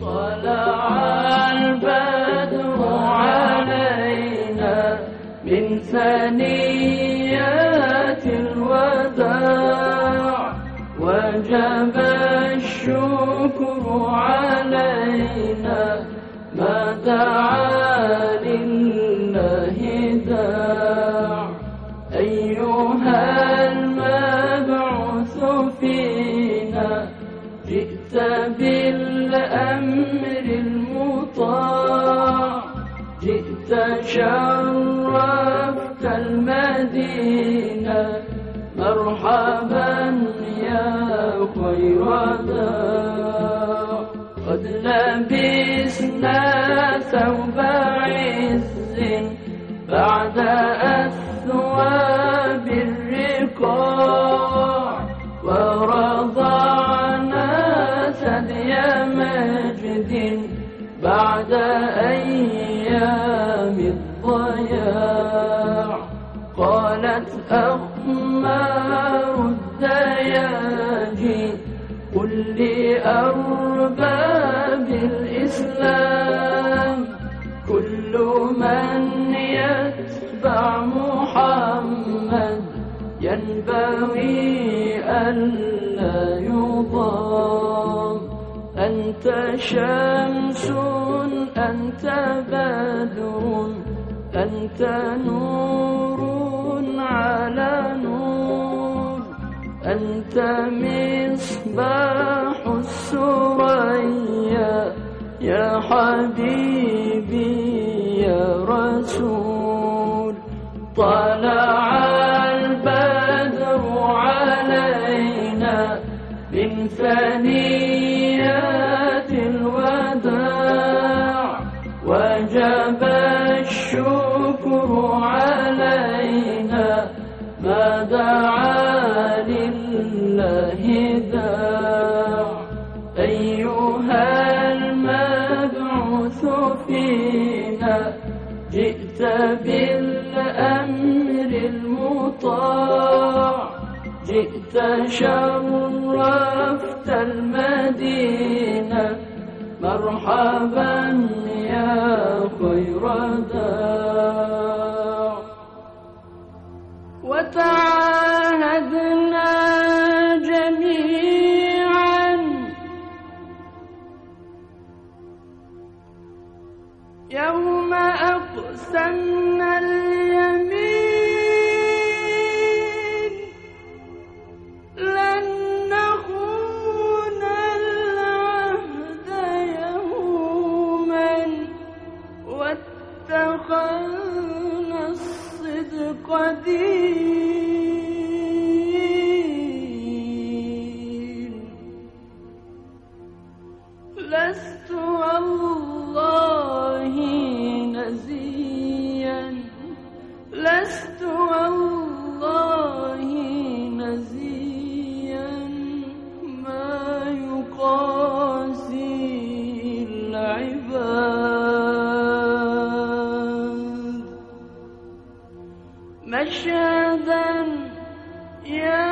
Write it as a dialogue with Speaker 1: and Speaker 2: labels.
Speaker 1: طلع البدر علينا من ثنيات الوداع وجب الشكر علينا ما دعا المطاع جئت شرفت المدينة مرحبا يا خير داع قد لبسنا ثوب عز بعد أثواب أيام الضياع. قالت أخمار الدياجي قل لأرباب الإسلام كل من يتبع محمد ينبغي ألا يضام. أنت شمس أنت بدر أنت نور على نور. أنت مصباح السريا يا حبيبي يا رسول. طلع البدر علينا من ثنيات أيها المبعوث فينا جئت بالأمر المطاع. جئت شرفت المدينة. مرحبا يا خير داع. وتعاهدنا يوم أقسمنا اليمين لن نخون العهد يوما واتخذنا الصدق دين مشهدا يا